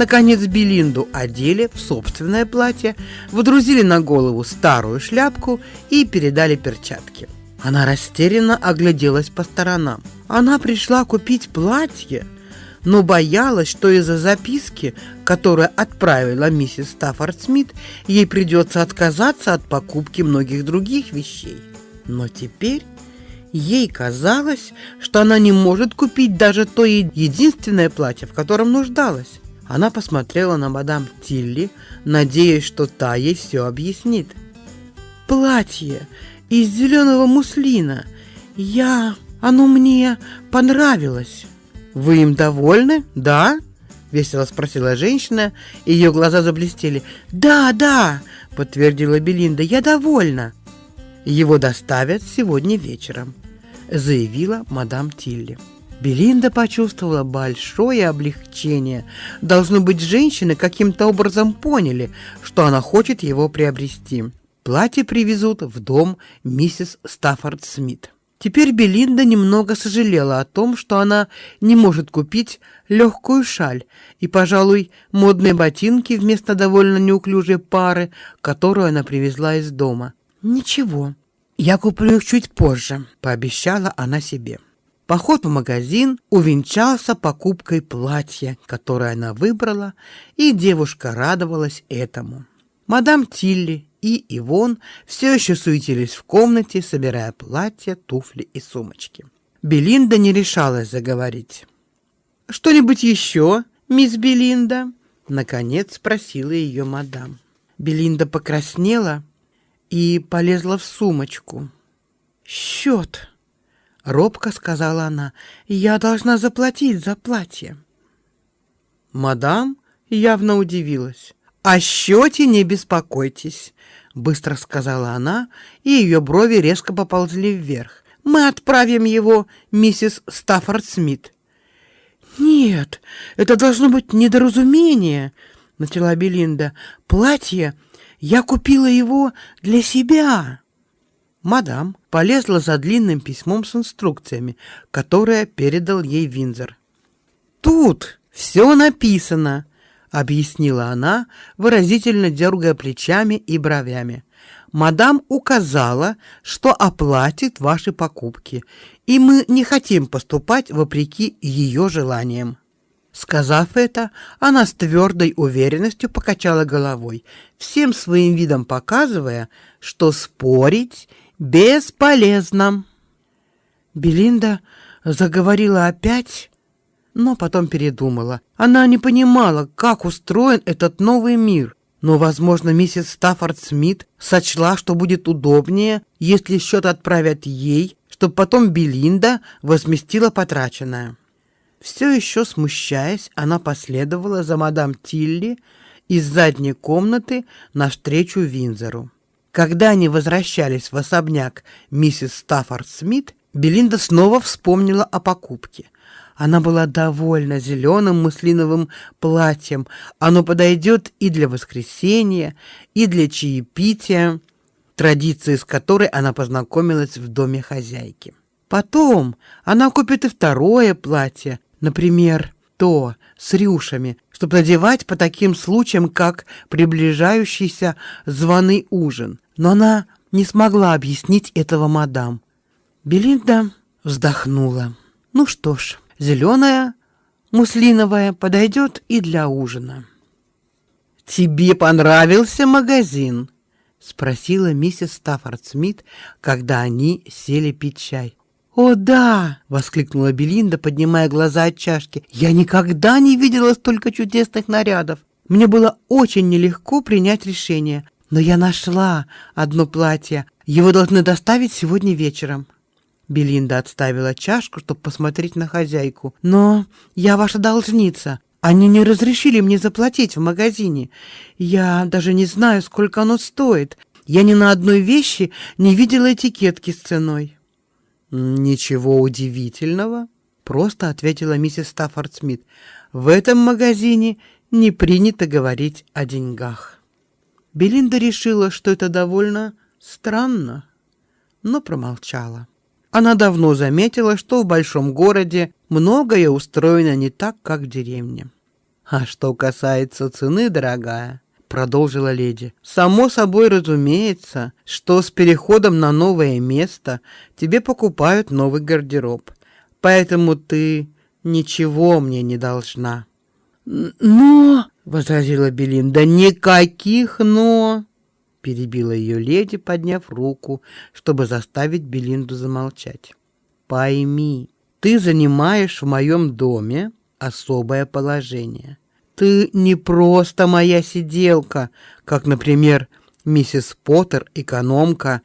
Наконец Белинду одели в собственное платье, водрузили на голову старую шляпку и передали перчатки. Она растерянно огляделась по сторонам. Она пришла купить платье, но боялась, что из-за записки, которую отправила миссис Стаффорд Смит, ей придется отказаться от покупки многих других вещей. Но теперь ей казалось, что она не может купить даже то единственное платье, в котором нуждалась. Она посмотрела на мадам Тилли, надеясь, что та ей все объяснит. «Платье из зеленого муслина. Я... Оно мне понравилось». «Вы им довольны, да?» — весело спросила женщина, ее глаза заблестели. «Да, да!» — подтвердила Белинда. «Я довольна!» «Его доставят сегодня вечером», — заявила мадам Тилли. Белинда почувствовала большое облегчение. Должно быть, женщины каким-то образом поняли, что она хочет его приобрести. Платье привезут в дом миссис Стаффорд Смит. Теперь Белинда немного сожалела о том, что она не может купить легкую шаль и, пожалуй, модные ботинки вместо довольно неуклюжей пары, которую она привезла из дома. «Ничего, я куплю их чуть позже», — пообещала она себе. Поход в магазин увенчался покупкой платья, которое она выбрала, и девушка радовалась этому. Мадам Тилли и Ивон все еще суетились в комнате, собирая платья, туфли и сумочки. Белинда не решалась заговорить. «Что-нибудь еще, мисс Белинда?» Наконец спросила ее мадам. Белинда покраснела и полезла в сумочку. «Счет!» — робко сказала она. «Я должна заплатить за платье». Мадам явно удивилась. «О счете не беспокойтесь», — быстро сказала она, и ее брови резко поползли вверх. «Мы отправим его миссис Стаффорд Смит». «Нет, это должно быть недоразумение», — начала Белинда. «Платье, я купила его для себя». Мадам полезла за длинным письмом с инструкциями, которое передал ей Винзер. «Тут все написано», — объяснила она, выразительно дергая плечами и бровями. «Мадам указала, что оплатит ваши покупки, и мы не хотим поступать вопреки ее желаниям». Сказав это, она с твердой уверенностью покачала головой, всем своим видом показывая, что спорить Бесполезно. Белинда заговорила опять, но потом передумала. Она не понимала, как устроен этот новый мир. Но, возможно, миссис Стаффорд Смит сочла, что будет удобнее, если счет отправят ей, чтобы потом Белинда возместила потраченное. Все еще смущаясь, она последовала за мадам Тилли из задней комнаты навстречу Винзору. Когда они возвращались в особняк миссис Стаффорд Смит, Белинда снова вспомнила о покупке. Она была довольна зеленым муслиновым платьем. Оно подойдет и для воскресенья, и для чаепития, традиции с которой она познакомилась в доме хозяйки. Потом она купит и второе платье, например, то с рюшами, чтобы надевать по таким случаям, как приближающийся званый ужин. Но она не смогла объяснить этого мадам. Белинда вздохнула. Ну что ж, зеленая, муслиновая подойдет и для ужина. «Тебе понравился магазин?» — спросила миссис Стаффорд Смит, когда они сели пить чай. «О, да!» — воскликнула Белинда, поднимая глаза от чашки. «Я никогда не видела столько чудесных нарядов. Мне было очень нелегко принять решение, но я нашла одно платье. Его должны доставить сегодня вечером». Белинда отставила чашку, чтобы посмотреть на хозяйку. «Но я ваша должница. Они не разрешили мне заплатить в магазине. Я даже не знаю, сколько оно стоит. Я ни на одной вещи не видела этикетки с ценой. Ничего удивительного, просто ответила миссис Стаффорд Смит. В этом магазине не принято говорить о деньгах. Белинда решила, что это довольно странно, но промолчала. Она давно заметила, что в большом городе многое устроено не так, как в деревне. А что касается цены, дорогая, продолжила леди. Само собой разумеется, что с переходом на новое место тебе покупают новый гардероб. Поэтому ты ничего мне не должна. Но, возразила Белинда, никаких но, перебила ее леди, подняв руку, чтобы заставить Белинду замолчать. Пойми, ты занимаешь в моем доме особое положение. Ты не просто моя сиделка, как, например, миссис Поттер, экономка,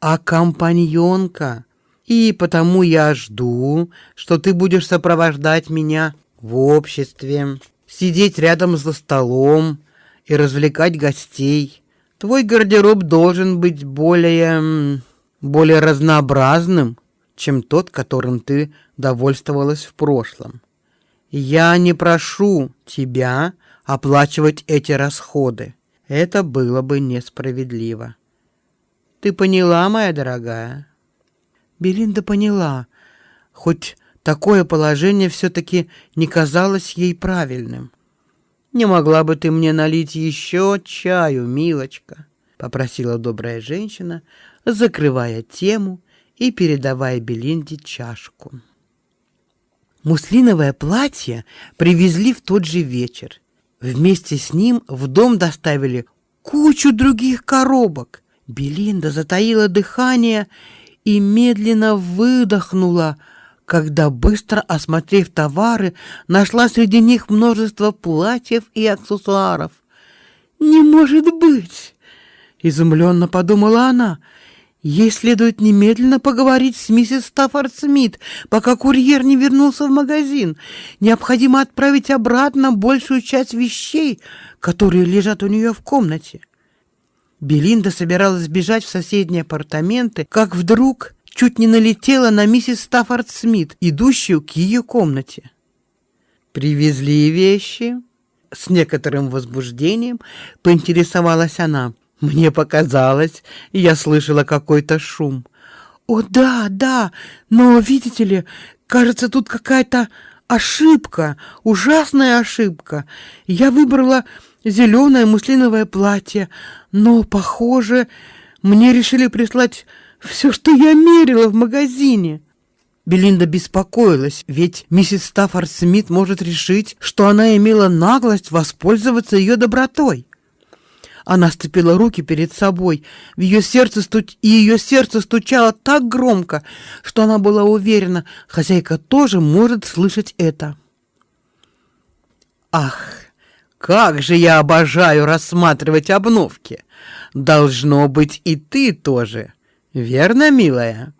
а компаньонка. И потому я жду, что ты будешь сопровождать меня в обществе, сидеть рядом за столом и развлекать гостей. Твой гардероб должен быть более более разнообразным, чем тот, которым ты довольствовалась в прошлом. Я не прошу тебя оплачивать эти расходы. Это было бы несправедливо. Ты поняла, моя дорогая? Белинда поняла, хоть такое положение все таки не казалось ей правильным. Не могла бы ты мне налить еще чаю, милочка, попросила добрая женщина, закрывая тему и передавая Белинде чашку. Муслиновое платье привезли в тот же вечер. Вместе с ним в дом доставили кучу других коробок. Белинда затаила дыхание и медленно выдохнула, когда быстро осмотрев товары, нашла среди них множество платьев и аксессуаров. Не может быть, изумленно подумала она. Ей следует немедленно поговорить с миссис Стаффорд Смит, пока курьер не вернулся в магазин. Необходимо отправить обратно большую часть вещей, которые лежат у нее в комнате. Белинда собиралась бежать в соседние апартаменты, как вдруг чуть не налетела на миссис Стаффорд Смит, идущую к ее комнате. Привезли вещи? С некоторым возбуждением поинтересовалась она. Мне показалось, я слышала какой-то шум. О, да, да, но видите ли, кажется, тут какая-то ошибка, ужасная ошибка. Я выбрала зеленое муслиновое платье, но, похоже, мне решили прислать все, что я мерила в магазине. Белинда беспокоилась, ведь миссис Стаффорд Смит может решить, что она имела наглость воспользоваться ее добротой. Она сцепила руки перед собой. В ее сердце стуч... и ее сердце стучало так громко, что она была уверена, хозяйка тоже может слышать это. Ах, как же я обожаю рассматривать обновки. Должно быть, и ты тоже. Верно, милая?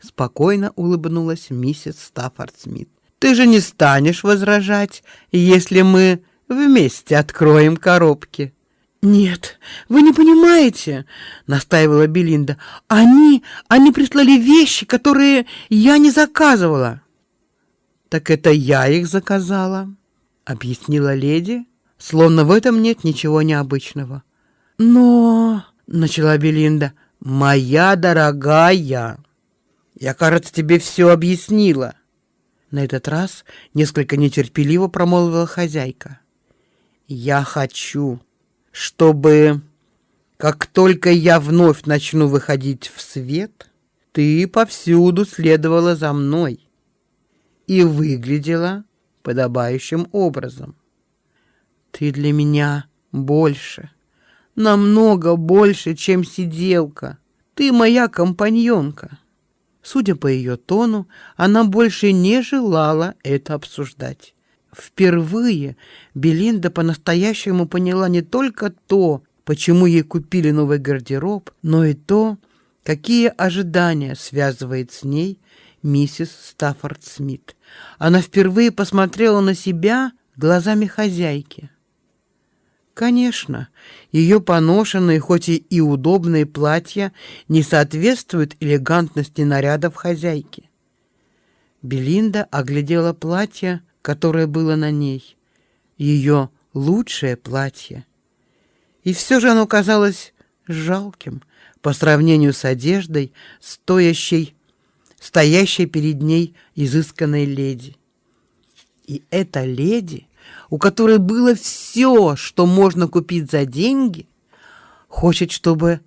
Спокойно улыбнулась миссис Стаффорд Смит. Ты же не станешь возражать, если мы вместе откроем коробки. Нет, вы не понимаете, настаивала Белинда. Они, они прислали вещи, которые я не заказывала. Так это я их заказала, объяснила леди, словно в этом нет ничего необычного. Но, начала Белинда, моя дорогая, я, кажется, тебе все объяснила. На этот раз несколько нетерпеливо промолвила хозяйка. Я хочу чтобы, как только я вновь начну выходить в свет, ты повсюду следовала за мной и выглядела подобающим образом. Ты для меня больше, намного больше, чем сиделка. Ты моя компаньонка. Судя по ее тону, она больше не желала это обсуждать. Впервые Белинда по-настоящему поняла не только то, почему ей купили новый гардероб, но и то, какие ожидания связывает с ней миссис Стаффорд Смит. Она впервые посмотрела на себя глазами хозяйки. Конечно, ее поношенные, хоть и удобные платья не соответствуют элегантности нарядов хозяйки. Белинда оглядела платье, которое было на ней, ее лучшее платье. И все же оно казалось жалким по сравнению с одеждой, стоящей, стоящей перед ней изысканной леди. И эта леди, у которой было все, что можно купить за деньги, хочет, чтобы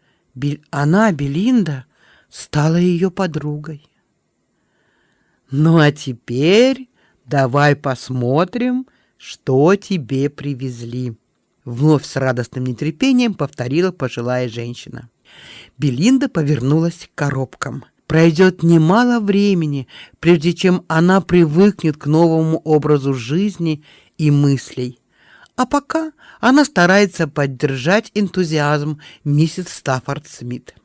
она, Белинда, стала ее подругой. Ну а теперь давай посмотрим, что тебе привезли. Вновь с радостным нетерпением повторила пожилая женщина. Белинда повернулась к коробкам. Пройдет немало времени, прежде чем она привыкнет к новому образу жизни и мыслей. А пока она старается поддержать энтузиазм миссис Стаффорд Смит.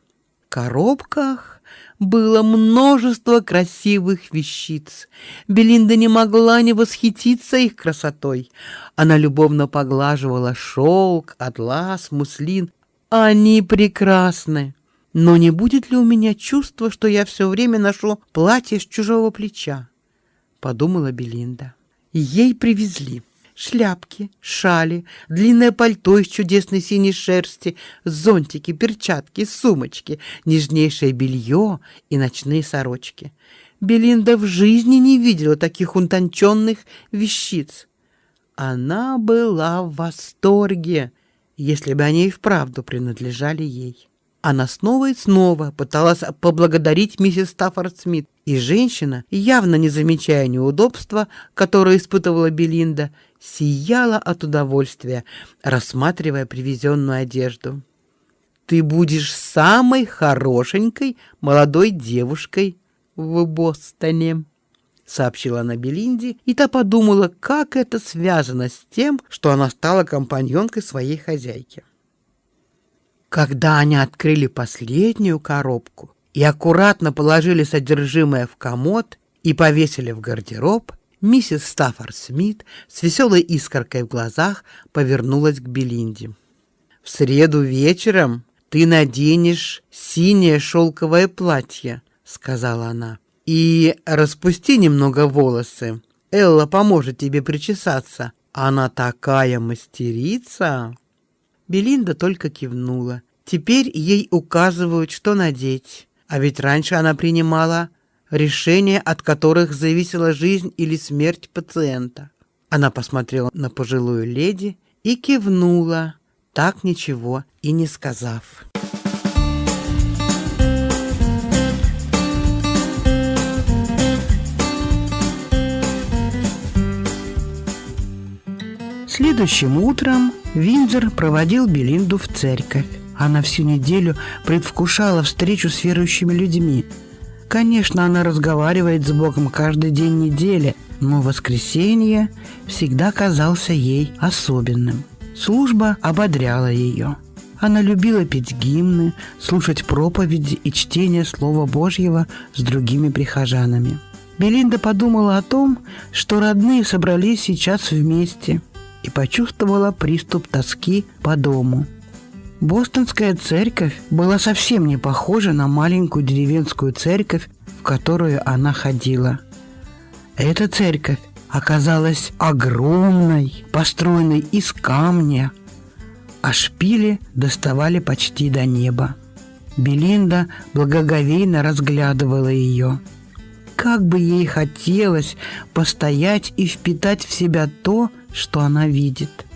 В коробках было множество красивых вещиц. Белинда не могла не восхититься их красотой. Она любовно поглаживала шелк, атлас, муслин. Они прекрасны. Но не будет ли у меня чувство, что я все время ношу платье с чужого плеча? Подумала Белинда. Ей привезли шляпки, шали, длинное пальто из чудесной синей шерсти, зонтики, перчатки, сумочки, нежнейшее белье и ночные сорочки. Белинда в жизни не видела таких утонченных вещиц. Она была в восторге, если бы они и вправду принадлежали ей. Она снова и снова пыталась поблагодарить миссис Стаффорд Смит, и женщина, явно не замечая неудобства, которое испытывала Белинда, сияла от удовольствия, рассматривая привезенную одежду. «Ты будешь самой хорошенькой молодой девушкой в Бостоне», — сообщила она Белинде, и та подумала, как это связано с тем, что она стала компаньонкой своей хозяйки. Когда они открыли последнюю коробку и аккуратно положили содержимое в комод и повесили в гардероб, Миссис Стаффорд Смит с веселой искоркой в глазах повернулась к Белинде. «В среду вечером ты наденешь синее шелковое платье», — сказала она, — «и распусти немного волосы. Элла поможет тебе причесаться. Она такая мастерица!» Белинда только кивнула. Теперь ей указывают, что надеть. А ведь раньше она принимала решения, от которых зависела жизнь или смерть пациента. Она посмотрела на пожилую леди и кивнула, так ничего и не сказав. Следующим утром Виндзор проводил Белинду в церковь. Она всю неделю предвкушала встречу с верующими людьми – Конечно, она разговаривает с Богом каждый день недели, но воскресенье всегда казался ей особенным. Служба ободряла ее. Она любила петь гимны, слушать проповеди и чтение Слова Божьего с другими прихожанами. Белинда подумала о том, что родные собрались сейчас вместе и почувствовала приступ тоски по дому – Бостонская церковь была совсем не похожа на маленькую деревенскую церковь, в которую она ходила. Эта церковь оказалась огромной, построенной из камня, а шпили доставали почти до неба. Белинда благоговейно разглядывала ее. Как бы ей хотелось постоять и впитать в себя то, что она видит.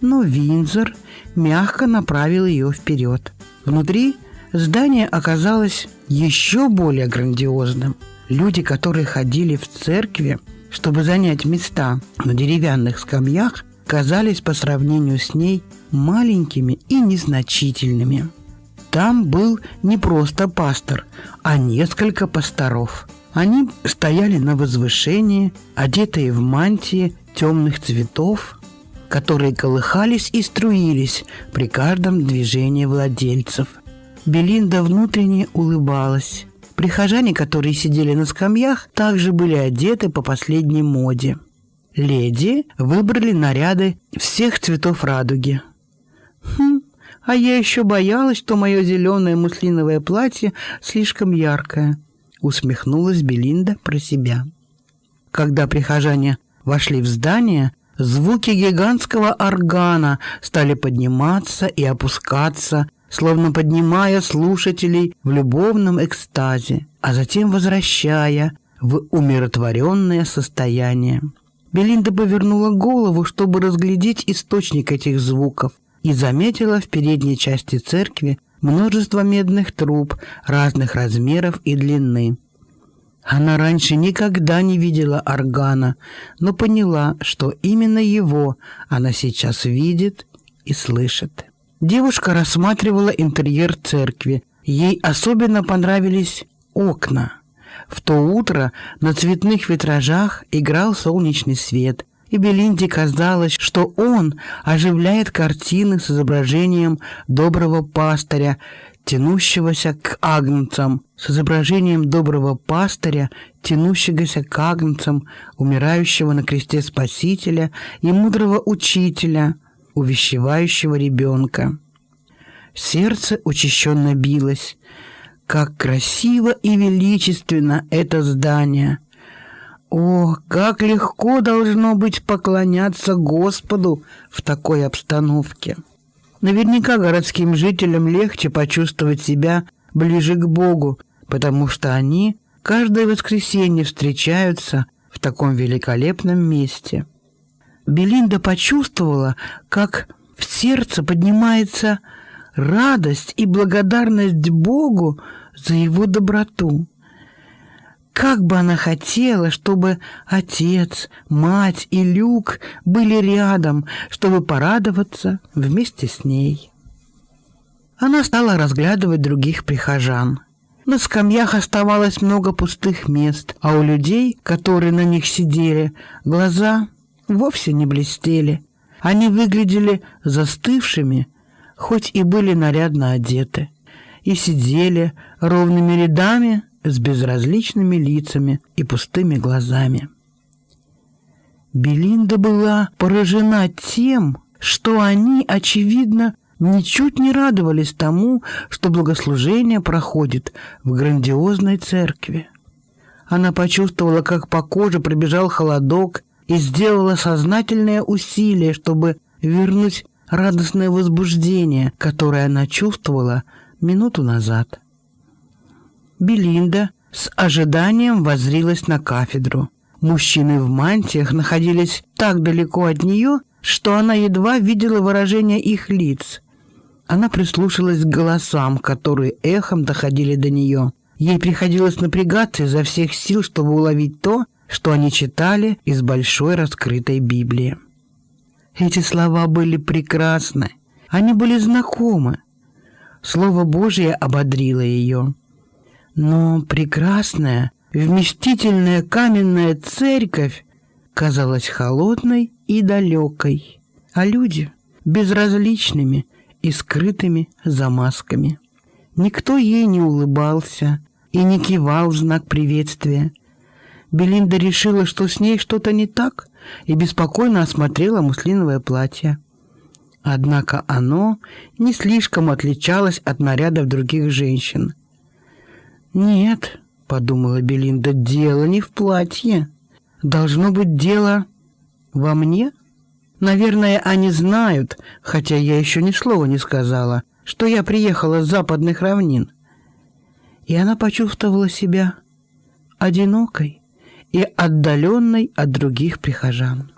Но Винзор – мягко направил ее вперед. Внутри здание оказалось еще более грандиозным. Люди, которые ходили в церкви, чтобы занять места на деревянных скамьях, казались по сравнению с ней маленькими и незначительными. Там был не просто пастор, а несколько пасторов. Они стояли на возвышении, одетые в мантии темных цветов которые колыхались и струились при каждом движении владельцев. Белинда внутренне улыбалась. Прихожане, которые сидели на скамьях, также были одеты по последней моде. леди выбрали наряды всех цветов радуги. Хм, а я еще боялась, что мое зеленое муслиновое платье слишком яркое, усмехнулась Белинда про себя. Когда прихожане вошли в здание, звуки гигантского органа стали подниматься и опускаться, словно поднимая слушателей в любовном экстазе, а затем возвращая в умиротворенное состояние. Белинда повернула голову, чтобы разглядеть источник этих звуков, и заметила в передней части церкви множество медных труб разных размеров и длины. Она раньше никогда не видела органа, но поняла, что именно его она сейчас видит и слышит. Девушка рассматривала интерьер церкви. Ей особенно понравились окна. В то утро на цветных витражах играл солнечный свет, и Белинде казалось, что он оживляет картины с изображением доброго пастыря, тянущегося к агнцам, с изображением доброго пастыря, тянущегося к агнцам, умирающего на кресте Спасителя и мудрого учителя, увещевающего ребенка. Сердце учащенно билось. Как красиво и величественно это здание! О, как легко должно быть поклоняться Господу в такой обстановке! Наверняка городским жителям легче почувствовать себя ближе к Богу, потому что они каждое воскресенье встречаются в таком великолепном месте. Белинда почувствовала, как в сердце поднимается радость и благодарность Богу за его доброту. Как бы она хотела, чтобы отец, мать и Люк были рядом, чтобы порадоваться вместе с ней. Она стала разглядывать других прихожан. На скамьях оставалось много пустых мест, а у людей, которые на них сидели, глаза вовсе не блестели. Они выглядели застывшими, хоть и были нарядно одеты, и сидели ровными рядами с безразличными лицами и пустыми глазами. Белинда была поражена тем, что они, очевидно, ничуть не радовались тому, что богослужение проходит в грандиозной церкви. Она почувствовала, как по коже пробежал холодок и сделала сознательное усилие, чтобы вернуть радостное возбуждение, которое она чувствовала минуту назад. Белинда с ожиданием воззрилась на кафедру. Мужчины в мантиях находились так далеко от нее, что она едва видела выражение их лиц. Она прислушалась к голосам, которые эхом доходили до нее. Ей приходилось напрягаться изо всех сил, чтобы уловить то, что они читали из большой раскрытой Библии. Эти слова были прекрасны, они были знакомы. Слово Божье ободрило ее. Но прекрасная, вместительная каменная церковь казалась холодной и далекой, а люди — безразличными и скрытыми за масками. Никто ей не улыбался и не кивал в знак приветствия. Белинда решила, что с ней что-то не так, и беспокойно осмотрела муслиновое платье. Однако оно не слишком отличалось от нарядов других женщин — «Нет», — подумала Белинда, — «дело не в платье. Должно быть дело во мне. Наверное, они знают, хотя я еще ни слова не сказала, что я приехала с западных равнин». И она почувствовала себя одинокой и отдаленной от других прихожан.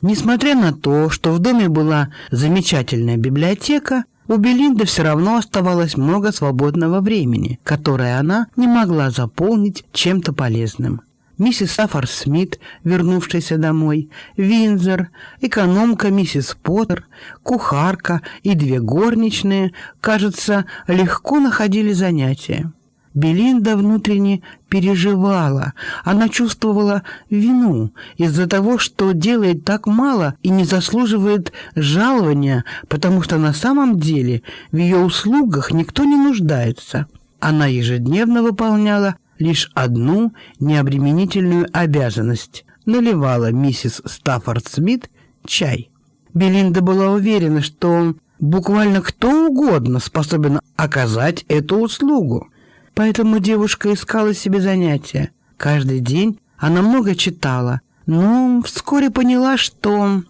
Несмотря на то, что в доме была замечательная библиотека, у Белинды все равно оставалось много свободного времени, которое она не могла заполнить чем-то полезным. Миссис Саффор Смит, вернувшаяся домой, Винзер, экономка миссис Поттер, кухарка и две горничные, кажется, легко находили занятия. Белинда внутренне переживала. Она чувствовала вину из-за того, что делает так мало и не заслуживает жалования, потому что на самом деле в ее услугах никто не нуждается. Она ежедневно выполняла лишь одну необременительную обязанность – наливала миссис Стаффорд Смит чай. Белинда была уверена, что буквально кто угодно способен оказать эту услугу. Поэтому девушка искала себе занятия. Каждый день она много читала, но вскоре поняла, что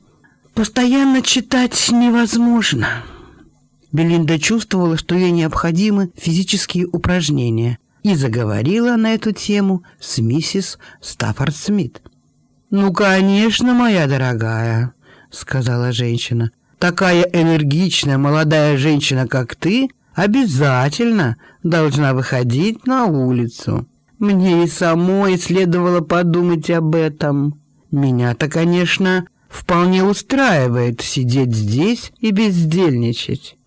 постоянно читать невозможно. Белинда чувствовала, что ей необходимы физические упражнения, и заговорила на эту тему с миссис Стаффорд Смит. «Ну, конечно, моя дорогая», — сказала женщина. «Такая энергичная молодая женщина, как ты, обязательно должна выходить на улицу. Мне и самой следовало подумать об этом. Меня-то, конечно, вполне устраивает сидеть здесь и бездельничать,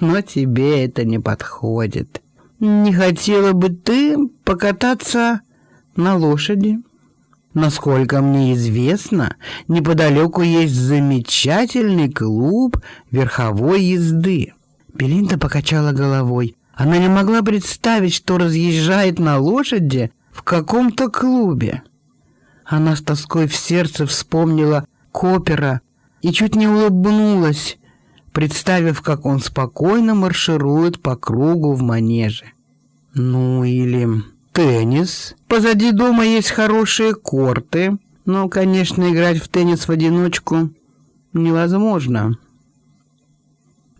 но тебе это не подходит. Не хотела бы ты покататься на лошади?» Насколько мне известно, неподалеку есть замечательный клуб верховой езды. Белинда покачала головой. Она не могла представить, что разъезжает на лошади в каком-то клубе. Она с тоской в сердце вспомнила Копера и чуть не улыбнулась, представив, как он спокойно марширует по кругу в манеже. Ну или теннис. Позади дома есть хорошие корты. Но, конечно, играть в теннис в одиночку невозможно.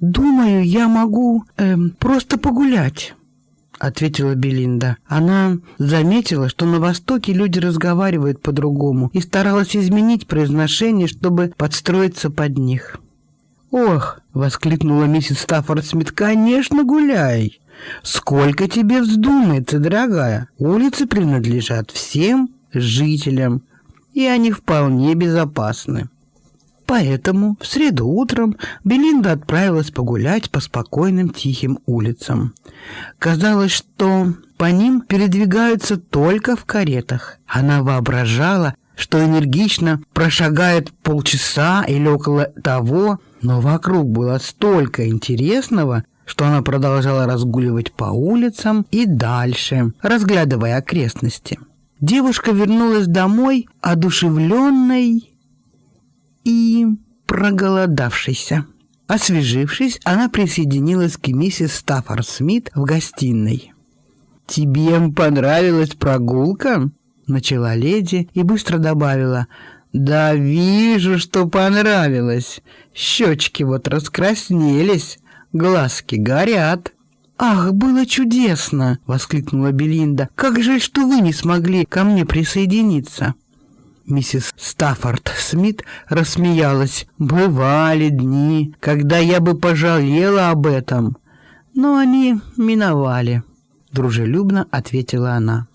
«Думаю, я могу эм, просто погулять», — ответила Белинда. Она заметила, что на Востоке люди разговаривают по-другому и старалась изменить произношение, чтобы подстроиться под них. «Ох!» — воскликнула миссис Стаффорд Смит. «Конечно, гуляй! Сколько тебе вздумается, дорогая? Улицы принадлежат всем жителям, и они вполне безопасны». Поэтому в среду утром Белинда отправилась погулять по спокойным тихим улицам. Казалось, что по ним передвигаются только в каретах. Она воображала, что энергично прошагает полчаса или около того, но вокруг было столько интересного, что она продолжала разгуливать по улицам и дальше, разглядывая окрестности. Девушка вернулась домой, одушевленной и проголодавшейся. Освежившись, она присоединилась к миссис Стаффорд Смит в гостиной. «Тебе понравилась прогулка?» — начала леди и быстро добавила — да вижу, что понравилось. Щечки вот раскраснелись, глазки горят. «Ах, было чудесно!» — воскликнула Белинда. «Как жаль, что вы не смогли ко мне присоединиться!» Миссис Стаффорд Смит рассмеялась. «Бывали дни, когда я бы пожалела об этом, но они миновали», — дружелюбно ответила она.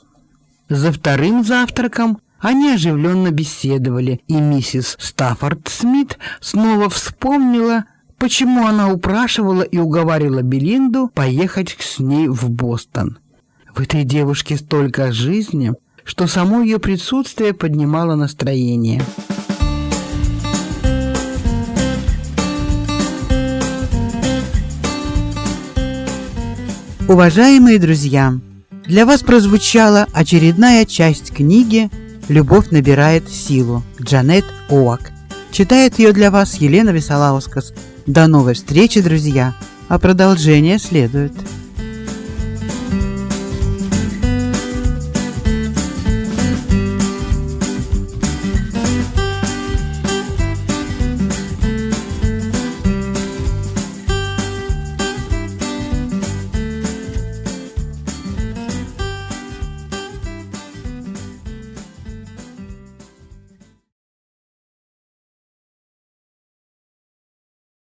За вторым завтраком они оживленно беседовали, и миссис Стаффорд Смит снова вспомнила, почему она упрашивала и уговаривала Белинду поехать с ней в Бостон. В этой девушке столько жизни, что само ее присутствие поднимало настроение. Уважаемые друзья, для вас прозвучала очередная часть книги «Любовь набирает силу» Джанет Оак. Читает ее для вас Елена Висолаускас. До новой встречи, друзья, а продолжение следует.